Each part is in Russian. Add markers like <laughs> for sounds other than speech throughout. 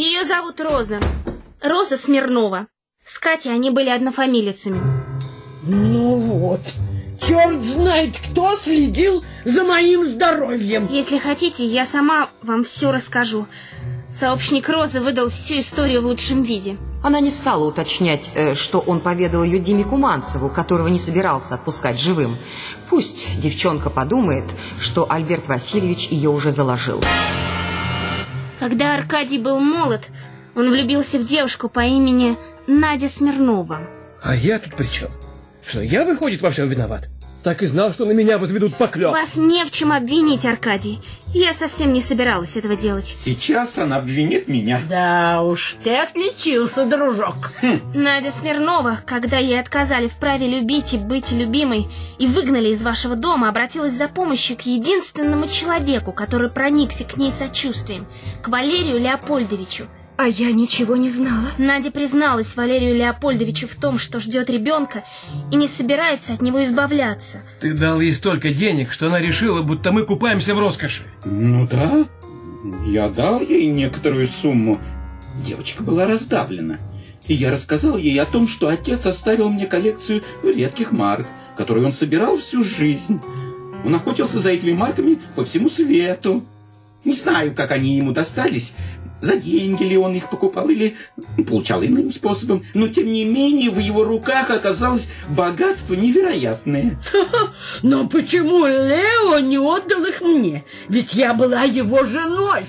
Ее зовут Роза. Роза Смирнова. С Катей они были однофамилицами. Ну вот, черт знает, кто следил за моим здоровьем. Если хотите, я сама вам все расскажу. Сообщник Розы выдал всю историю в лучшем виде. Она не стала уточнять, э, что он поведал ее Диме Куманцеву, которого не собирался отпускать живым. Пусть девчонка подумает, что Альберт Васильевич ее уже заложил. Когда Аркадий был молод, он влюбился в девушку по имени Надя Смирнова. А я тут при чем? Что, я, выходит, во всем виноват? Так и знал, что на меня возведут поклеп. Вас не в чем обвинить, Аркадий. Я совсем не собиралась этого делать. Сейчас она обвинит меня. Да уж, ты отличился, дружок. Надя Смирнова, когда ей отказали в праве любить и быть любимой и выгнали из вашего дома, обратилась за помощью к единственному человеку, который проникся к ней сочувствием, к Валерию Леопольдовичу. А я ничего не знала. Надя призналась Валерию Леопольдовичу в том, что ждет ребенка и не собирается от него избавляться. Ты дал ей столько денег, что она решила, будто мы купаемся в роскоши. Ну да, я дал ей некоторую сумму. Девочка была раздавлена. И я рассказал ей о том, что отец оставил мне коллекцию редких марок, которые он собирал всю жизнь. Он охотился за этими марками по всему свету. Не знаю, как они ему достались, за деньги ли он их покупал или получал иным способом, но тем не менее в его руках оказалось богатство невероятное. <laughs> Но почему Лео не отдал их мне? Ведь я была его женой.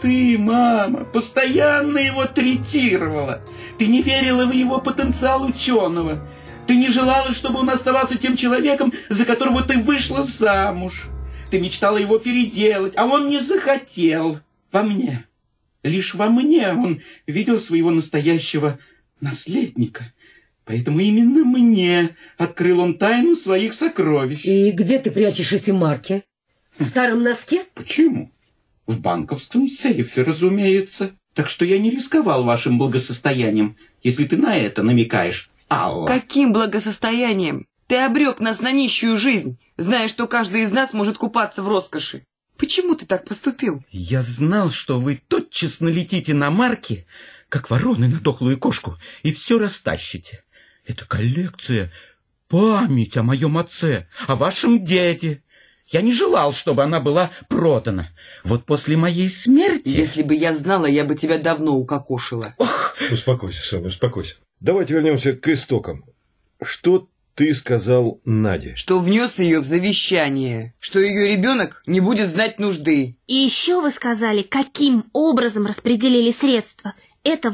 Ты, мама, постоянно его третировала. Ты не верила в его потенциал ученого. Ты не желала, чтобы он оставался тем человеком, за которого ты вышла замуж. Ты мечтала его переделать, а он не захотел. Во мне. Лишь во мне он видел своего настоящего наследника. Поэтому именно мне открыл он тайну своих сокровищ. И где ты прячешь эти марки? В старом носке? Почему? В банковском сейфе, разумеется. Так что я не рисковал вашим благосостоянием, если ты на это намекаешь, Алла. Каким благосостоянием? Ты обрек нас на нищую жизнь, зная, что каждый из нас может купаться в роскоши. Почему ты так поступил? Я знал, что вы тотчас налетите на марки, как вороны на дохлую кошку, и все растащите. Это коллекция, память о моем отце, о вашем деде. Я не желал, чтобы она была продана. Вот после моей смерти... Если бы я знала, я бы тебя давно укокошила. Успокойся, Соня, успокойся. Давайте вернемся к истокам. Что ты сказал Наде? Что внес ее в завещание, что ее ребенок не будет знать нужды. И еще вы сказали, каким образом распределили средства. Это